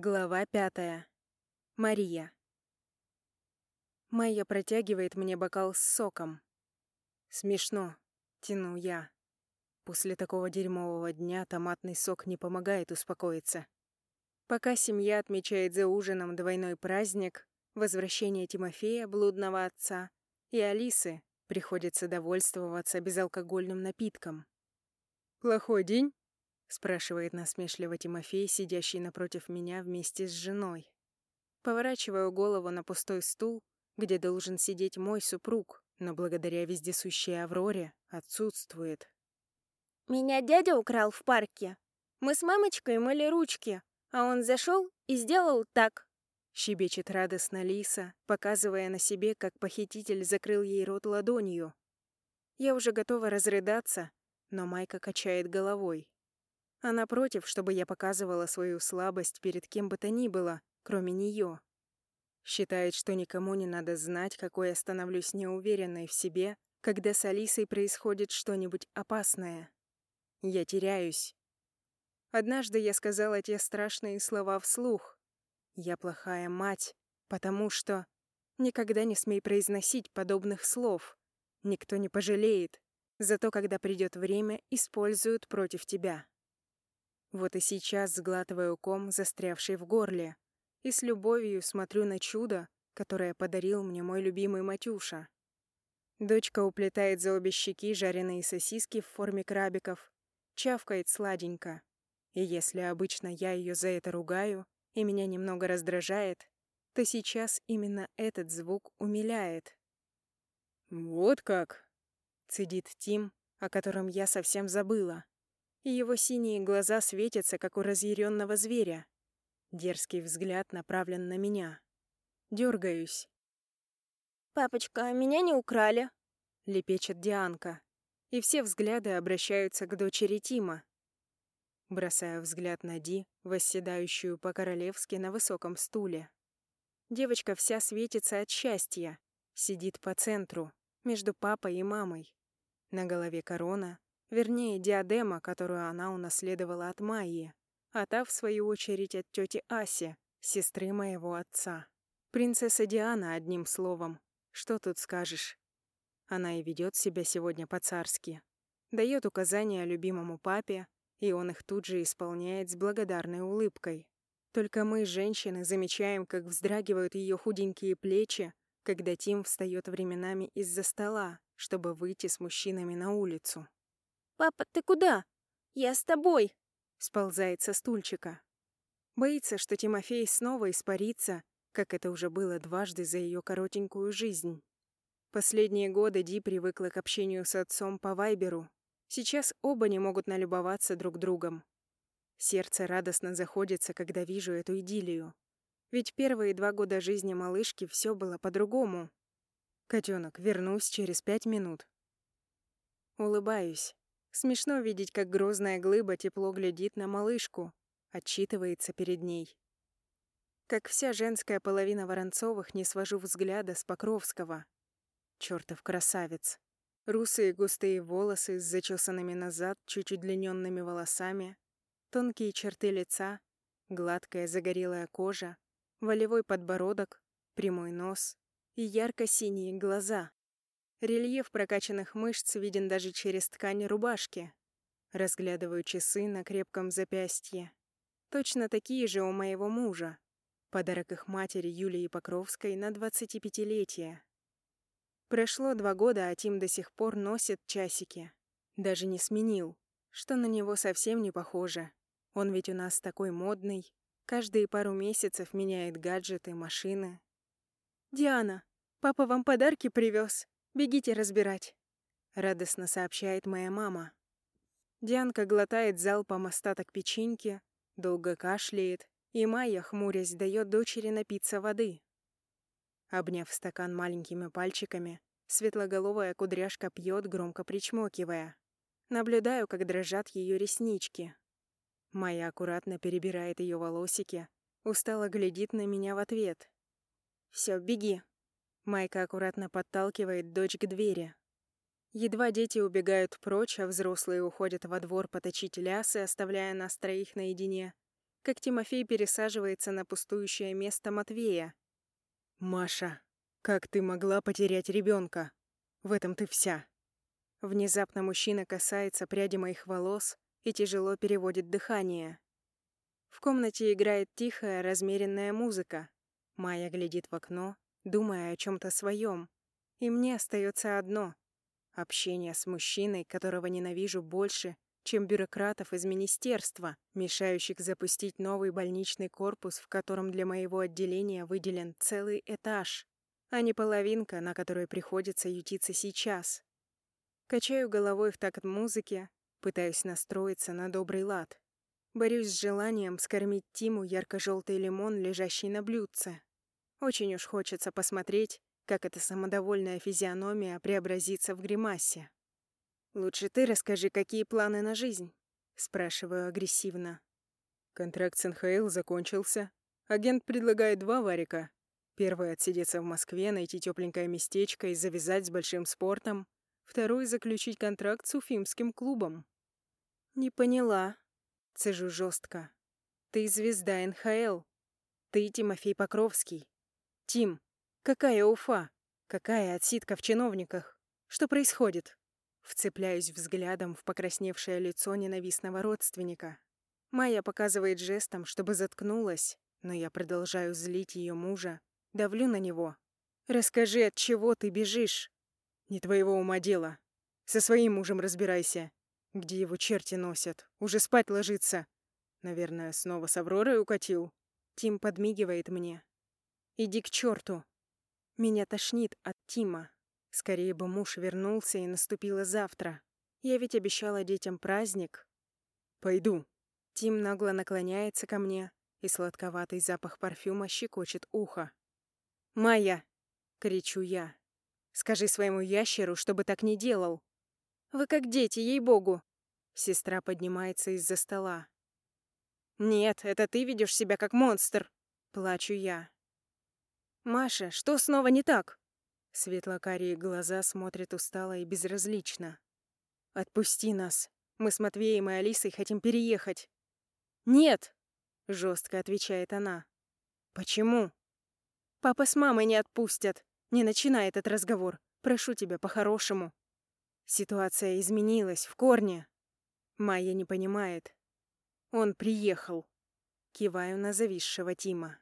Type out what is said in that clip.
Глава пятая. Мария. Майя протягивает мне бокал с соком. Смешно, тяну я. После такого дерьмового дня томатный сок не помогает успокоиться. Пока семья отмечает за ужином двойной праздник, возвращение Тимофея, блудного отца, и Алисы, приходится довольствоваться безалкогольным напитком. «Плохой день?» — спрашивает насмешливо Тимофей, сидящий напротив меня вместе с женой. Поворачиваю голову на пустой стул, где должен сидеть мой супруг, но благодаря вездесущей Авроре отсутствует. «Меня дядя украл в парке. Мы с мамочкой мыли ручки, а он зашел и сделал так». Щебечет радостно Лиса, показывая на себе, как похититель закрыл ей рот ладонью. Я уже готова разрыдаться, но Майка качает головой. Она против, чтобы я показывала свою слабость перед кем бы то ни было, кроме нее. Считает, что никому не надо знать, какой я становлюсь неуверенной в себе, когда с Алисой происходит что-нибудь опасное. Я теряюсь. Однажды я сказала те страшные слова вслух. Я плохая мать, потому что... Никогда не смей произносить подобных слов. Никто не пожалеет. Зато когда придет время, используют против тебя. Вот и сейчас сглатываю ком, застрявший в горле, и с любовью смотрю на чудо, которое подарил мне мой любимый Матюша. Дочка уплетает за обе щеки жареные сосиски в форме крабиков, чавкает сладенько. И если обычно я ее за это ругаю и меня немного раздражает, то сейчас именно этот звук умиляет. «Вот как!» — цедит Тим, о котором я совсем забыла и его синие глаза светятся, как у разъяренного зверя. Дерзкий взгляд направлен на меня. Дергаюсь. «Папочка, меня не украли», — лепечет Дианка. И все взгляды обращаются к дочери Тима. Бросаю взгляд на Ди, восседающую по-королевски на высоком стуле. Девочка вся светится от счастья, сидит по центру, между папой и мамой. На голове корона, Вернее, диадема, которую она унаследовала от Майи, а та, в свою очередь, от тети Аси, сестры моего отца. Принцесса Диана, одним словом. Что тут скажешь? Она и ведет себя сегодня по-царски. Дает указания любимому папе, и он их тут же исполняет с благодарной улыбкой. Только мы, женщины, замечаем, как вздрагивают ее худенькие плечи, когда Тим встает временами из-за стола, чтобы выйти с мужчинами на улицу. «Папа, ты куда? Я с тобой!» Сползает со стульчика. Боится, что Тимофей снова испарится, как это уже было дважды за ее коротенькую жизнь. Последние годы Ди привыкла к общению с отцом по Вайберу. Сейчас оба не могут налюбоваться друг другом. Сердце радостно заходится, когда вижу эту идиллию. Ведь первые два года жизни малышки все было по-другому. Котенок, вернусь через пять минут. Улыбаюсь. Смешно видеть, как грозная глыба тепло глядит на малышку, отчитывается перед ней. Как вся женская половина Воронцовых, не свожу взгляда с Покровского. Чёртов красавец. Русые густые волосы с зачесанными назад чуть удлиненными волосами, тонкие черты лица, гладкая загорелая кожа, волевой подбородок, прямой нос и ярко-синие глаза. Рельеф прокачанных мышц виден даже через ткань рубашки. Разглядываю часы на крепком запястье. Точно такие же у моего мужа. Подарок их матери Юлии Покровской на 25-летие. Прошло два года, а Тим до сих пор носит часики. Даже не сменил, что на него совсем не похоже. Он ведь у нас такой модный. Каждые пару месяцев меняет гаджеты, машины. «Диана, папа вам подарки привез. Бегите разбирать», — радостно сообщает моя мама. Дианка глотает залпом остаток печеньки, долго кашляет, и Майя, хмурясь, дает дочери напиться воды. Обняв стакан маленькими пальчиками, светлоголовая кудряшка пьет, громко причмокивая. Наблюдаю, как дрожат ее реснички. Майя аккуратно перебирает ее волосики, устало глядит на меня в ответ. «Все, беги, Майка аккуратно подталкивает дочь к двери. Едва дети убегают прочь, а взрослые уходят во двор поточить лясы, оставляя нас троих наедине, как Тимофей пересаживается на пустующее место Матвея. «Маша, как ты могла потерять ребенка? В этом ты вся». Внезапно мужчина касается пряди моих волос и тяжело переводит дыхание. В комнате играет тихая, размеренная музыка. Майя глядит в окно, думая о чем-то своем. И мне остается одно — общение с мужчиной, которого ненавижу больше, чем бюрократов из министерства, мешающих запустить новый больничный корпус, в котором для моего отделения выделен целый этаж, а не половинка, на которой приходится ютиться сейчас. Качаю головой в такт музыки, пытаюсь настроиться на добрый лад. Борюсь с желанием скормить Тиму ярко-желтый лимон, лежащий на блюдце. Очень уж хочется посмотреть, как эта самодовольная физиономия преобразится в гримасе. «Лучше ты расскажи, какие планы на жизнь?» — спрашиваю агрессивно. Контракт с НХЛ закончился. Агент предлагает два варика. Первый — отсидеться в Москве, найти тепленькое местечко и завязать с большим спортом. Второй — заключить контракт с уфимским клубом. «Не поняла», — цежу жестко. «Ты звезда НХЛ. Ты Тимофей Покровский. Тим, какая Уфа? Какая отсидка в чиновниках? Что происходит?» Вцепляюсь взглядом в покрасневшее лицо ненавистного родственника. Майя показывает жестом, чтобы заткнулась, но я продолжаю злить ее мужа, давлю на него. «Расскажи, от чего ты бежишь?» Не твоего ума дело. Со своим мужем разбирайся. Где его черти носят? Уже спать ложится. Наверное, снова с Авророй укатил. Тим подмигивает мне. Иди к черту. Меня тошнит от Тима. Скорее бы муж вернулся и наступило завтра. Я ведь обещала детям праздник. Пойду. Тим нагло наклоняется ко мне, и сладковатый запах парфюма щекочет ухо. «Майя!» — кричу я. Скажи своему ящеру, чтобы так не делал. Вы как дети, ей-богу. Сестра поднимается из-за стола. Нет, это ты ведешь себя как монстр. Плачу я. Маша, что снова не так? Светлокарие глаза смотрят устало и безразлично. Отпусти нас. Мы с Матвеем и Алисой хотим переехать. Нет, жестко отвечает она. Почему? Папа с мамой не отпустят. Не начинай этот разговор. Прошу тебя по-хорошему. Ситуация изменилась в корне. Майя не понимает. Он приехал. Киваю на зависшего Тима.